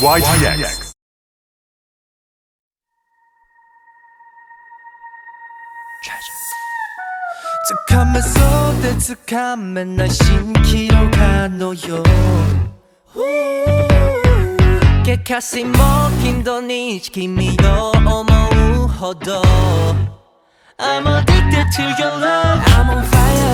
YTX 掴めそうで掴めない蜃気楼がのよ結果しも頻度に君を思うほど I'm addicted to your love I'm on fire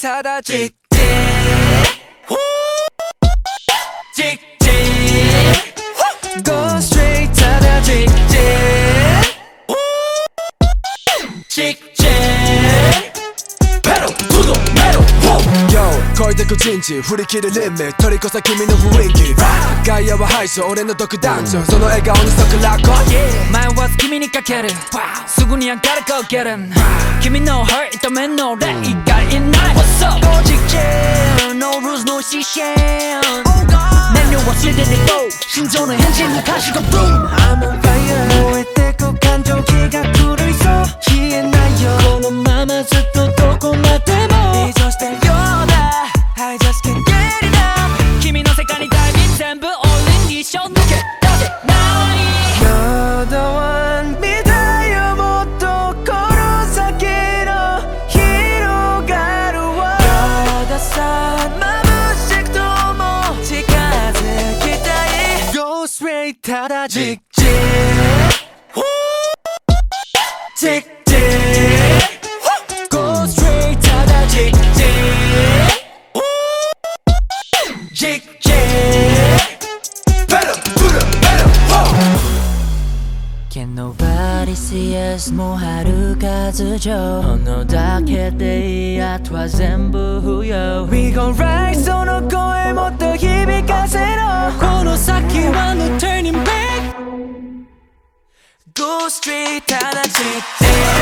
ただじっじじっ 超えてく陣地振り切るリミット取り越さ君の雰囲気。外野は敗訴俺の独壇場その笑顔に即落語前は君にかける。すぐに上がる Go get him 君の heart 痛めの俺以外いない。What's up ご実験 No rules no 視線何を忘れてて Go 心臓の返事に歌詞が Boom I'm on fire 燃えてく感情気が狂いそう。消えないよ You're the sun 眩しくとも近づきたい Go straight ただじっじじっじ Go straight ただじっじじっじ Can nobody see us もう遥か頭上炎だけでいいあとは全部不要 We gon' rise その声もっと響かせろこの先は No turning back Go straight ただ散って